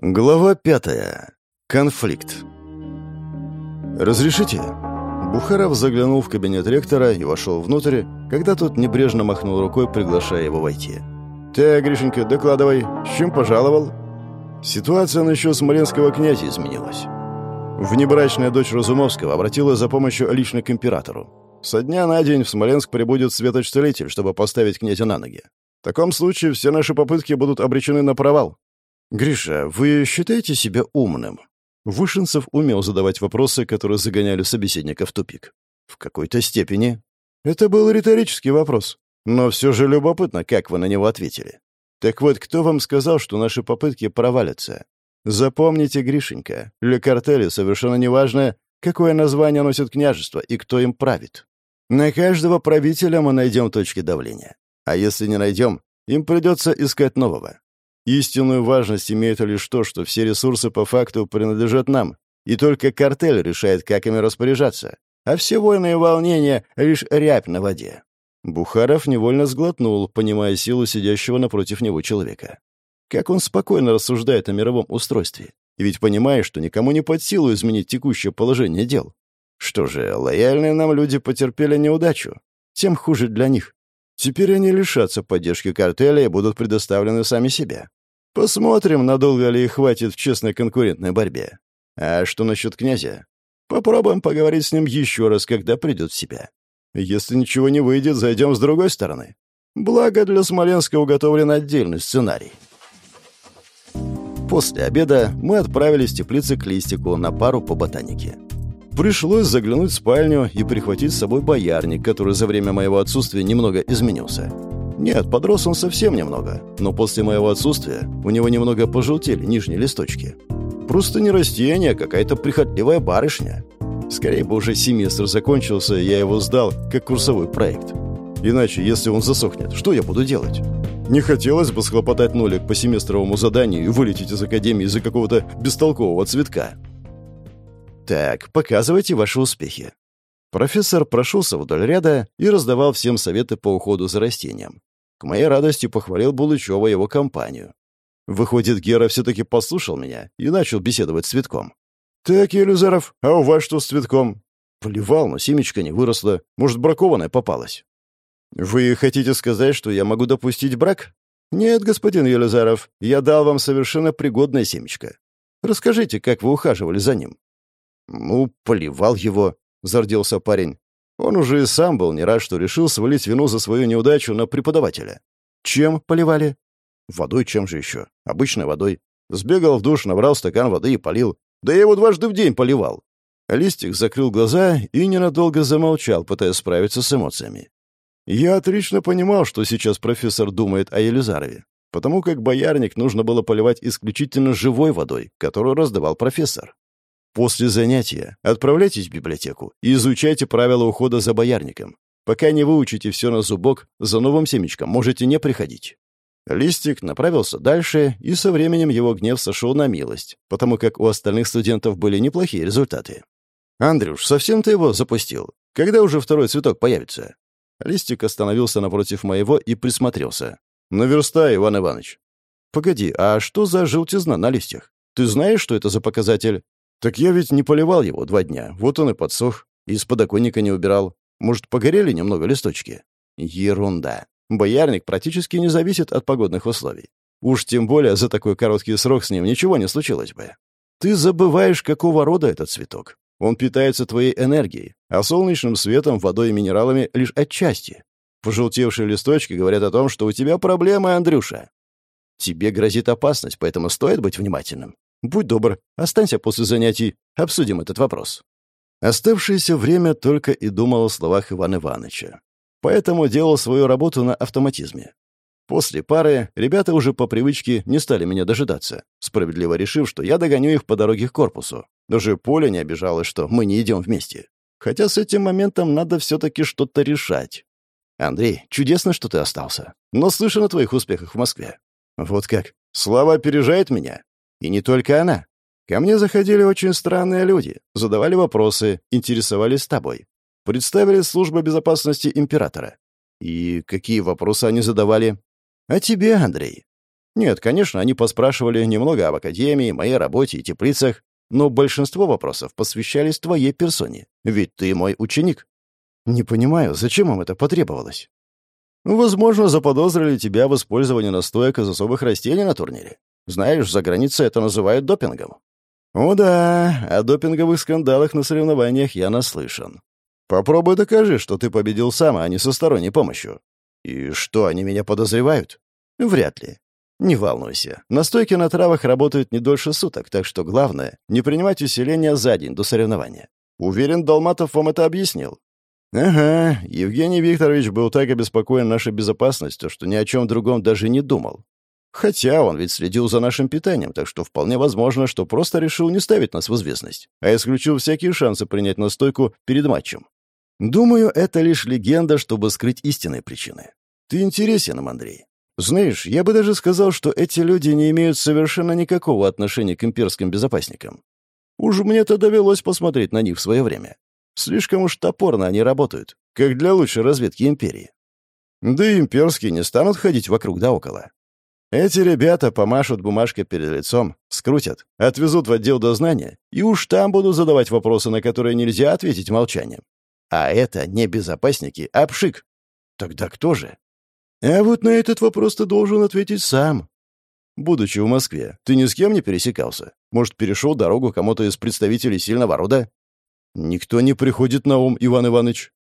Глава пятая. Конфликт. «Разрешите?» Бухаров заглянул в кабинет ректора и вошел внутрь, когда тот небрежно махнул рукой, приглашая его войти. «Так, Гришенька, докладывай, с чем пожаловал?» Ситуация насчет смоленского князя изменилась. Внебрачная дочь Разумовского обратилась за помощью лично к императору. Со дня на день в Смоленск прибудет светоч-целитель, чтобы поставить князя на ноги. В таком случае все наши попытки будут обречены на провал. «Гриша, вы считаете себя умным?» Вышинцев умел задавать вопросы, которые загоняли собеседника в тупик. «В какой-то степени». Это был риторический вопрос. Но все же любопытно, как вы на него ответили. Так вот, кто вам сказал, что наши попытки провалятся? Запомните, Гришенька, для картели совершенно неважно, какое название носит княжество и кто им правит. На каждого правителя мы найдем точки давления. А если не найдем, им придется искать нового. Истинную важность имеет лишь то, что все ресурсы по факту принадлежат нам, и только картель решает, как ими распоряжаться, а все войны и волнения — лишь рябь на воде. Бухаров невольно сглотнул, понимая силу сидящего напротив него человека. Как он спокойно рассуждает о мировом устройстве, ведь понимая, что никому не под силу изменить текущее положение дел. Что же, лояльные нам люди потерпели неудачу. Тем хуже для них. Теперь они лишатся поддержки картеля и будут предоставлены сами себе. Посмотрим, надолго ли их хватит в честной конкурентной борьбе. А что насчет князя? Попробуем поговорить с ним еще раз, когда придет в себя. Если ничего не выйдет, зайдем с другой стороны. Благо для Смоленска уготовлен отдельный сценарий. После обеда мы отправились в теплицы к листику на пару по ботанике. Пришлось заглянуть в спальню и прихватить с собой боярник, который за время моего отсутствия немного изменился. Нет, подрос он совсем немного, но после моего отсутствия у него немного пожелтели нижние листочки. Просто не растение, а какая-то прихотливая барышня. Скорее бы уже семестр закончился, я его сдал, как курсовой проект. Иначе, если он засохнет, что я буду делать? Не хотелось бы схлопотать нолик по семестровому заданию и вылететь из академии из-за какого-то бестолкового цветка. «Так, показывайте ваши успехи». Профессор прошелся вдоль ряда и раздавал всем советы по уходу за растением. К моей радости похвалил Булычева его компанию. Выходит, Гера все-таки послушал меня и начал беседовать с цветком. «Так, Елизаров, а у вас что с цветком?» Поливал, но семечко не выросло. Может, бракованная попалась. «Вы хотите сказать, что я могу допустить брак?» «Нет, господин Елизаров, я дал вам совершенно пригодное семечко. Расскажите, как вы ухаживали за ним. «Ну, поливал его», — зарделся парень. Он уже и сам был не рад, что решил свалить вину за свою неудачу на преподавателя. «Чем поливали?» «Водой чем же еще? Обычной водой. Сбегал в душ, набрал стакан воды и полил. Да я его дважды в день поливал». Листик закрыл глаза и ненадолго замолчал, пытаясь справиться с эмоциями. Я отлично понимал, что сейчас профессор думает о Елизарове, потому как боярник нужно было поливать исключительно живой водой, которую раздавал профессор. После занятия отправляйтесь в библиотеку и изучайте правила ухода за боярником. Пока не выучите все на зубок, за новым семечком можете не приходить». Листик направился дальше, и со временем его гнев сошел на милость, потому как у остальных студентов были неплохие результаты. «Андрюш, совсем ты его запустил? Когда уже второй цветок появится?» Листик остановился напротив моего и присмотрелся. «Наверстай, Иван Иванович». «Погоди, а что за желтизна на листьях? Ты знаешь, что это за показатель?» «Так я ведь не поливал его два дня. Вот он и подсох. И из подоконника не убирал. Может, погорели немного листочки?» «Ерунда. Боярник практически не зависит от погодных условий. Уж тем более за такой короткий срок с ним ничего не случилось бы. Ты забываешь, какого рода этот цветок. Он питается твоей энергией, а солнечным светом, водой и минералами лишь отчасти. Пожелтевшие листочки говорят о том, что у тебя проблемы, Андрюша. Тебе грозит опасность, поэтому стоит быть внимательным. Будь добр, останься после занятий, обсудим этот вопрос». Оставшееся время только и думал о словах Ивана Ивановича. Поэтому делал свою работу на автоматизме. После пары ребята уже по привычке не стали меня дожидаться, справедливо решив, что я догоню их по дороге к корпусу. Даже Поля не обижалась, что мы не идем вместе. Хотя с этим моментом надо все-таки что-то решать. «Андрей, чудесно, что ты остался. Но слышен о твоих успехах в Москве». «Вот как? Слава опережает меня?» И не только она. Ко мне заходили очень странные люди, задавали вопросы, интересовались тобой. Представили службу безопасности императора. И какие вопросы они задавали? А тебе, Андрей? Нет, конечно, они поспрашивали немного об академии, моей работе и теплицах, но большинство вопросов посвящались твоей персоне, ведь ты мой ученик. Не понимаю, зачем им это потребовалось? Возможно, заподозрили тебя в использовании настоек из особых растений на турнире. Знаешь, за границей это называют допингом. О да, о допинговых скандалах на соревнованиях я наслышан. Попробуй докажи, что ты победил сам, а не со сторонней помощью. И что, они меня подозревают? Вряд ли. Не волнуйся. Настойки на травах работают не дольше суток, так что главное — не принимать усиления за день до соревнования. Уверен, Долматов вам это объяснил. Ага, Евгений Викторович был так обеспокоен нашей безопасностью, что ни о чем другом даже не думал. Хотя он ведь следил за нашим питанием, так что вполне возможно, что просто решил не ставить нас в известность, а исключил всякие шансы принять настойку перед матчем. Думаю, это лишь легенда, чтобы скрыть истинные причины. Ты интересен им, Андрей. Знаешь, я бы даже сказал, что эти люди не имеют совершенно никакого отношения к имперским безопасникам. Уж мне-то довелось посмотреть на них в свое время. Слишком уж топорно они работают, как для лучшей разведки империи. Да и имперские не станут ходить вокруг да около. Эти ребята помашут бумажкой перед лицом, скрутят, отвезут в отдел дознания, и уж там будут задавать вопросы, на которые нельзя ответить молчанием. А это не безопасники, а пшик. Тогда кто же? А вот на этот вопрос ты должен ответить сам. Будучи в Москве, ты ни с кем не пересекался? Может, перешел дорогу кому-то из представителей сильного рода? Никто не приходит на ум, Иван Иванович.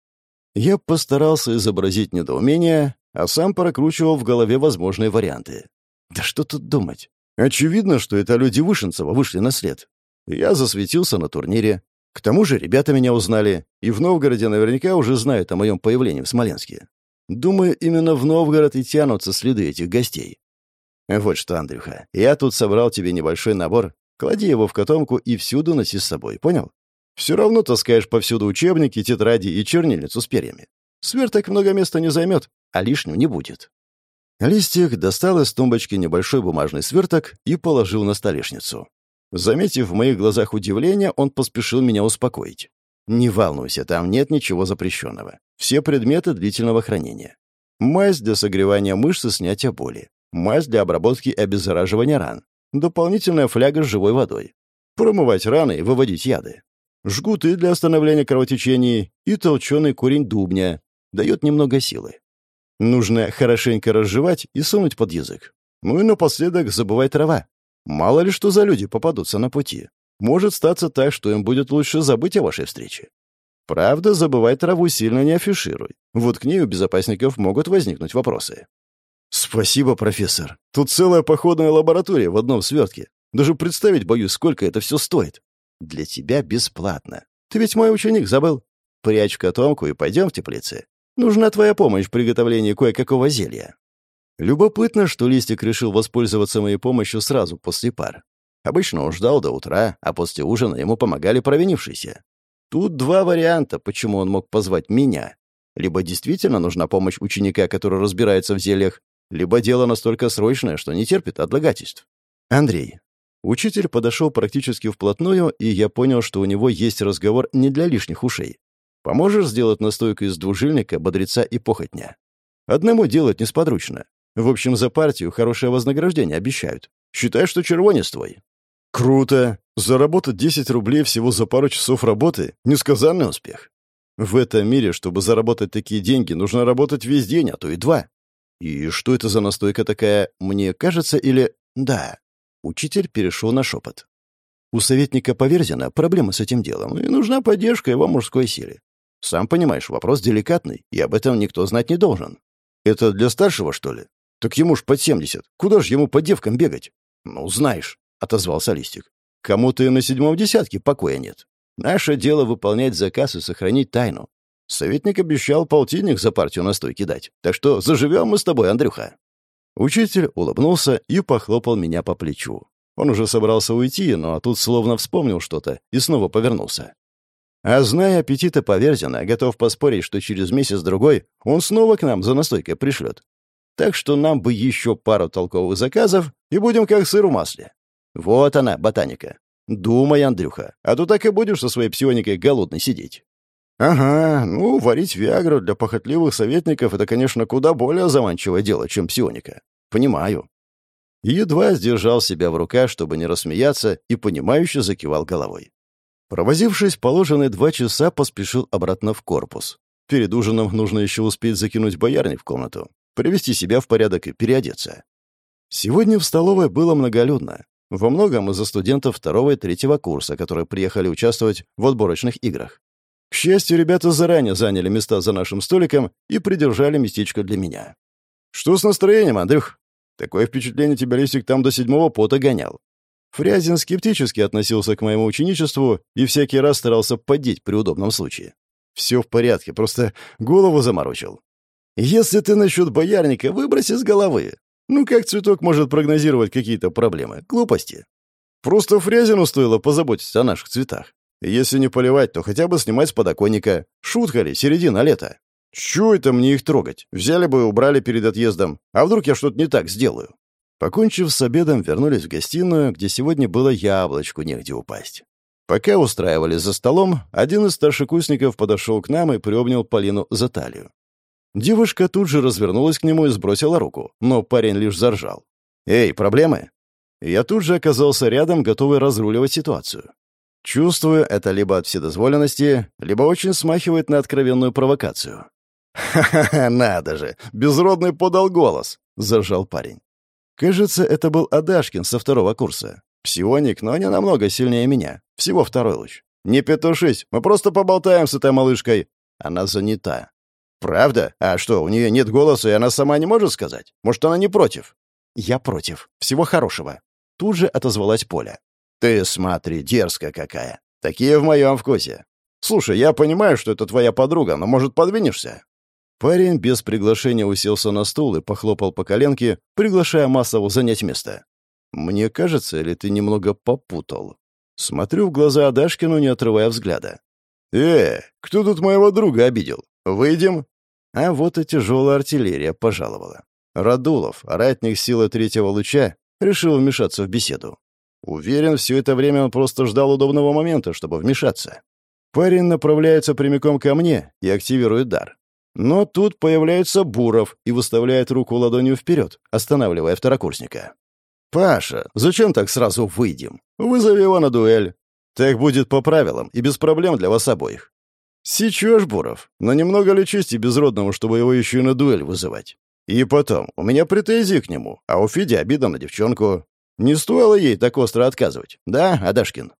Я постарался изобразить недоумение, а сам прокручивал в голове возможные варианты. Да что тут думать? Очевидно, что это люди Вышинцева вышли на след. Я засветился на турнире. К тому же ребята меня узнали, и в Новгороде наверняка уже знают о моем появлении в Смоленске. Думаю, именно в Новгород и тянутся следы этих гостей. Вот что, Андрюха, я тут собрал тебе небольшой набор. Клади его в котомку и всюду носи с собой, понял? Все равно таскаешь повсюду учебники, тетради и чернильницу с перьями. Сверток много места не займет, а лишним не будет. Листик достал из тумбочки небольшой бумажный сверток и положил на столешницу. Заметив в моих глазах удивление, он поспешил меня успокоить. «Не волнуйся, там нет ничего запрещенного. Все предметы длительного хранения. Мазь для согревания мышц и снятия боли. Мазь для обработки и обеззараживания ран. Дополнительная фляга с живой водой. Промывать раны и выводить яды. Жгуты для остановления кровотечений и толченый корень дубня. Дает немного силы. Нужно хорошенько разжевать и сунуть под язык. Ну и напоследок забывай трава. Мало ли что за люди попадутся на пути. Может статься так, что им будет лучше забыть о вашей встрече. Правда, забывай траву сильно не афишируй. Вот к ней у безопасников могут возникнуть вопросы. Спасибо, профессор. Тут целая походная лаборатория в одном свертке. Даже представить боюсь, сколько это все стоит. Для тебя бесплатно. Ты ведь мой ученик, забыл? Прячь котомку и пойдем в теплицы. Нужна твоя помощь в приготовлении кое-какого зелья. Любопытно, что Листик решил воспользоваться моей помощью сразу после пар. Обычно он ждал до утра, а после ужина ему помогали провинившиеся. Тут два варианта, почему он мог позвать меня. Либо действительно нужна помощь ученика, который разбирается в зельях, либо дело настолько срочное, что не терпит отлагательств. Андрей. Учитель подошел практически вплотную, и я понял, что у него есть разговор не для лишних ушей. Поможешь сделать настойку из двужильника, бодреца и похотня? Одному делать несподручно. В общем, за партию хорошее вознаграждение обещают. Считай, что червонец твой. Круто. Заработать 10 рублей всего за пару часов работы — несказанный успех. В этом мире, чтобы заработать такие деньги, нужно работать весь день, а то и два. И что это за настойка такая, мне кажется, или... Да. Учитель перешел на шепот. У советника Поверзина проблемы с этим делом, и нужна поддержка его мужской силе. Сам понимаешь, вопрос деликатный, и об этом никто знать не должен. Это для старшего, что ли? Так ему ж под семьдесят. Куда ж ему по девкам бегать? Ну, знаешь, — отозвался Листик. Кому-то и на седьмом десятке покоя нет. Наше дело выполнять заказ и сохранить тайну. Советник обещал полтинник за партию настойки дать. Так что заживем мы с тобой, Андрюха». Учитель улыбнулся и похлопал меня по плечу. Он уже собрался уйти, но тут словно вспомнил что-то и снова повернулся. А зная аппетита Поверзина, готов поспорить, что через месяц-другой он снова к нам за настойкой пришлет. Так что нам бы еще пару толковых заказов, и будем как сыр в масле. Вот она, ботаника. Думай, Андрюха, а то так и будешь со своей псионикой голодный сидеть. Ага, ну, варить Виагру для похотливых советников — это, конечно, куда более заманчивое дело, чем псионика. Понимаю. едва сдержал себя в руках, чтобы не рассмеяться, и понимающе закивал головой. Провозившись положенные два часа, поспешил обратно в корпус. Перед ужином нужно еще успеть закинуть боярни в комнату, привести себя в порядок и переодеться. Сегодня в столовой было многолюдно. Во многом из-за студентов второго и третьего курса, которые приехали участвовать в отборочных играх. К счастью, ребята заранее заняли места за нашим столиком и придержали местечко для меня. «Что с настроением, Андрюх?» Такое впечатление тебя Лисик там до седьмого пота гонял. Фрязин скептически относился к моему ученичеству и всякий раз старался поддеть при удобном случае. Все в порядке, просто голову заморочил. Если ты насчет боярника, выбрось из головы. Ну как цветок может прогнозировать какие-то проблемы? Глупости. Просто Фрязину стоило позаботиться о наших цветах. Если не поливать, то хотя бы снимать с подоконника. Шутка ли, середина лета. Чего это мне их трогать? Взяли бы и убрали перед отъездом. А вдруг я что-то не так сделаю? Покончив с обедом, вернулись в гостиную, где сегодня было яблочку негде упасть. Пока устраивались за столом, один из старшекурсников подошел к нам и приобнял Полину за талию. Девушка тут же развернулась к нему и сбросила руку, но парень лишь заржал. «Эй, проблемы?» Я тут же оказался рядом, готовый разруливать ситуацию. Чувствую, это либо от вседозволенности, либо очень смахивает на откровенную провокацию. «Ха-ха-ха, надо же! Безродный подал голос!» — заржал парень. Кажется, это был Адашкин со второго курса. Псионик, но не намного сильнее меня. Всего второй луч. «Не петушись, мы просто поболтаем с этой малышкой». Она занята. «Правда? А что, у нее нет голоса, и она сама не может сказать? Может, она не против?» «Я против. Всего хорошего». Тут же отозвалась Поля. «Ты смотри, дерзкая какая. Такие в моем вкусе. Слушай, я понимаю, что это твоя подруга, но, может, подвинешься?» Парень без приглашения уселся на стул и похлопал по коленке, приглашая Массову занять место. «Мне кажется, или ты немного попутал?» Смотрю в глаза Адашкину, не отрывая взгляда. «Э, кто тут моего друга обидел? Выйдем?» А вот и тяжелая артиллерия пожаловала. Радулов, ратник силы третьего луча, решил вмешаться в беседу. Уверен, все это время он просто ждал удобного момента, чтобы вмешаться. Парень направляется прямиком ко мне и активирует дар. Но тут появляется Буров и выставляет руку ладонью вперед, останавливая второкурсника. «Паша, зачем так сразу выйдем? Вызови его на дуэль. Так будет по правилам и без проблем для вас обоих». «Сечешь, Буров, но немного ли чести безродному, чтобы его еще и на дуэль вызывать? И потом, у меня претензии к нему, а у Феди обида на девчонку. Не стоило ей так остро отказывать, да, Адашкин?»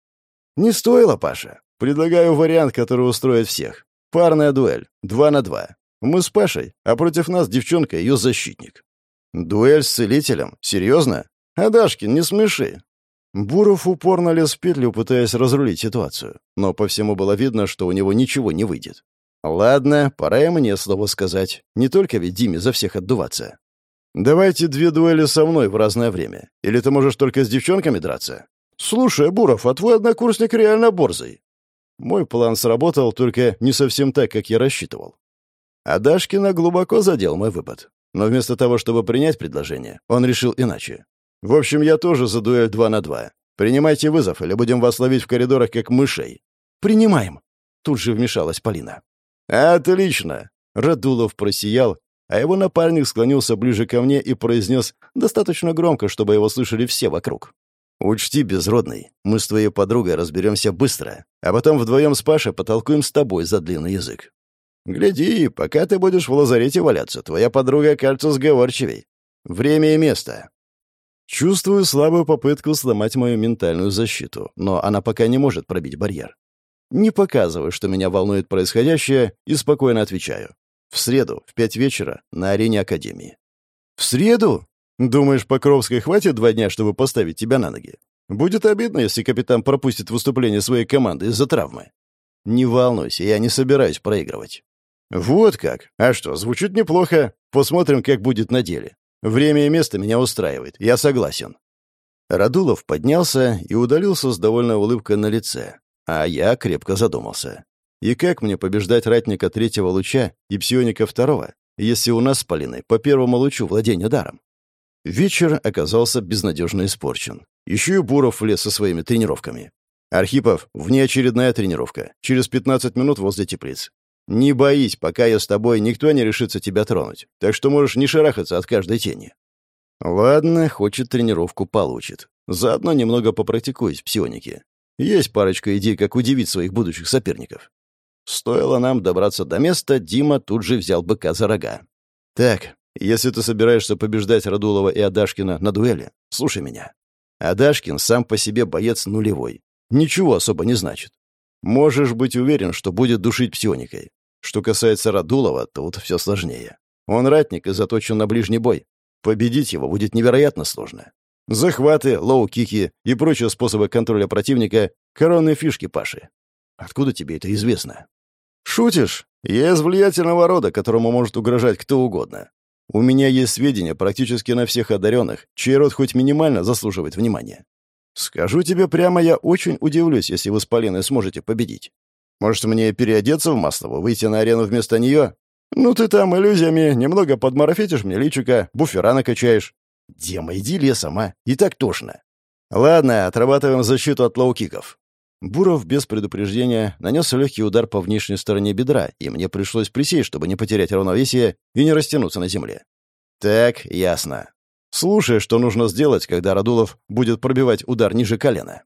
«Не стоило, Паша. Предлагаю вариант, который устроит всех. Парная дуэль, два на два. Мы с Пашей, а против нас девчонка ее защитник. Дуэль с целителем? Серьезно? Адашкин, не смеши. Буров упорно лез в петлю, пытаясь разрулить ситуацию. Но по всему было видно, что у него ничего не выйдет. Ладно, пора и мне слово сказать. Не только ведь Диме за всех отдуваться. Давайте две дуэли со мной в разное время. Или ты можешь только с девчонками драться? Слушай, Буров, а твой однокурсник реально борзый. Мой план сработал, только не совсем так, как я рассчитывал. А Дашкина глубоко задел мой выпад. Но вместо того, чтобы принять предложение, он решил иначе. «В общем, я тоже за дуэль два на два. Принимайте вызов, или будем вас ловить в коридорах, как мышей». «Принимаем!» Тут же вмешалась Полина. «Отлично!» Радулов просиял, а его напарник склонился ближе ко мне и произнес достаточно громко, чтобы его слышали все вокруг. «Учти, безродный, мы с твоей подругой разберемся быстро, а потом вдвоем с Пашей потолкуем с тобой за длинный язык. Гляди, пока ты будешь в лазарете валяться, твоя подруга окажется сговорчивей. Время и место. Чувствую слабую попытку сломать мою ментальную защиту, но она пока не может пробить барьер. Не показываю, что меня волнует происходящее, и спокойно отвечаю. В среду, в пять вечера, на арене Академии. В среду? Думаешь, Покровской хватит два дня, чтобы поставить тебя на ноги? Будет обидно, если капитан пропустит выступление своей команды из-за травмы. Не волнуйся, я не собираюсь проигрывать. «Вот как? А что, звучит неплохо. Посмотрим, как будет на деле. Время и место меня устраивает. Я согласен». Радулов поднялся и удалился с довольной улыбкой на лице. А я крепко задумался. И как мне побеждать ратника третьего луча и псионика второго, если у нас с Полиной по первому лучу владение даром? Вечер оказался безнадежно испорчен. Еще и Буров влез со своими тренировками. «Архипов, внеочередная тренировка. Через 15 минут возле теплиц. Не боись, пока я с тобой, никто не решится тебя тронуть. Так что можешь не шарахаться от каждой тени. Ладно, хочет тренировку получит. Заодно немного попрактикуюсь в псионике. Есть парочка идей, как удивить своих будущих соперников. Стоило нам добраться до места, Дима тут же взял быка за рога. «Так, если ты собираешься побеждать Радулова и Адашкина на дуэли, слушай меня. Адашкин сам по себе боец нулевой. Ничего особо не значит. Можешь быть уверен, что будет душить псионикой. Что касается Радулова, тут все сложнее. Он ратник и заточен на ближний бой. Победить его будет невероятно сложно. Захваты, лоу-кики и прочие способы контроля противника — коронные фишки Паши. Откуда тебе это известно? Шутишь? Я из влиятельного рода, которому может угрожать кто угодно. У меня есть сведения практически на всех одаренных, чей род хоть минимально заслуживает внимания. Скажу тебе прямо, я очень удивлюсь, если вы с Полиной сможете победить. Может, мне переодеться в Маслову, выйти на арену вместо нее? Ну, ты там иллюзиями немного подмарафетишь мне личика, буфера накачаешь. Дема, иди лесом, а? И так тошно. Ладно, отрабатываем защиту от лоу-киков. Буров без предупреждения нанес легкий удар по внешней стороне бедра, и мне пришлось присесть, чтобы не потерять равновесие и не растянуться на земле. Так, ясно. Слушай, что нужно сделать, когда Радулов будет пробивать удар ниже колена.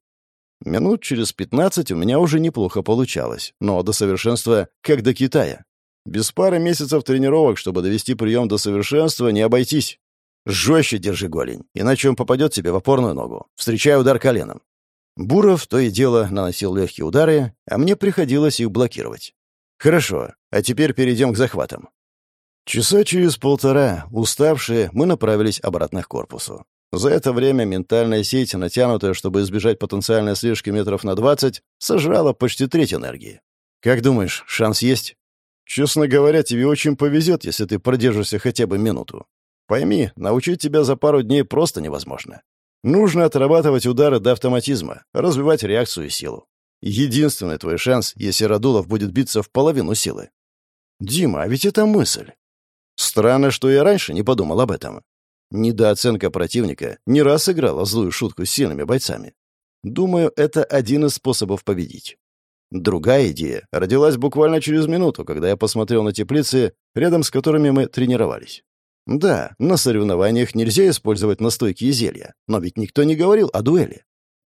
Минут через пятнадцать у меня уже неплохо получалось, но до совершенства как до Китая. Без пары месяцев тренировок, чтобы довести прием до совершенства, не обойтись. Жестче держи голень, иначе он попадет тебе в опорную ногу. Встречай удар коленом. Буров то и дело наносил легкие удары, а мне приходилось их блокировать. Хорошо, а теперь перейдем к захватам. Часа через полтора, уставшие, мы направились обратно к корпусу. За это время ментальная сеть, натянутая, чтобы избежать потенциальной слежки метров на 20, сожрала почти треть энергии. Как думаешь, шанс есть? Честно говоря, тебе очень повезет, если ты продержишься хотя бы минуту. Пойми, научить тебя за пару дней просто невозможно. Нужно отрабатывать удары до автоматизма, развивать реакцию и силу. Единственный твой шанс, если Радулов будет биться в половину силы. Дима, а ведь это мысль. Странно, что я раньше не подумал об этом. Недооценка противника не раз играла злую шутку с сильными бойцами. Думаю, это один из способов победить. Другая идея родилась буквально через минуту, когда я посмотрел на теплицы, рядом с которыми мы тренировались. Да, на соревнованиях нельзя использовать настойки и зелья, но ведь никто не говорил о дуэли.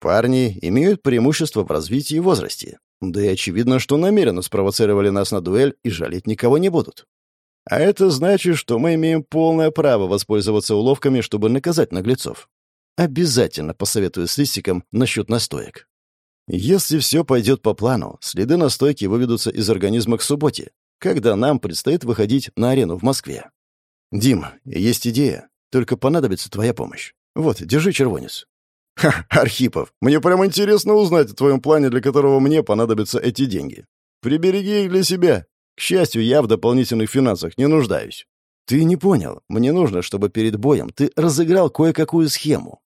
Парни имеют преимущество в развитии и возрасте. Да и очевидно, что намеренно спровоцировали нас на дуэль и жалеть никого не будут. А это значит, что мы имеем полное право воспользоваться уловками, чтобы наказать наглецов. Обязательно посоветую с листиком насчет настоек. Если все пойдет по плану, следы настойки выведутся из организма к субботе, когда нам предстоит выходить на арену в Москве. «Дим, есть идея. Только понадобится твоя помощь. Вот, держи червонец». «Ха, Архипов, мне прям интересно узнать о твоем плане, для которого мне понадобятся эти деньги. Прибереги их для себя. К счастью, я в дополнительных финансах не нуждаюсь». «Ты не понял. Мне нужно, чтобы перед боем ты разыграл кое-какую схему.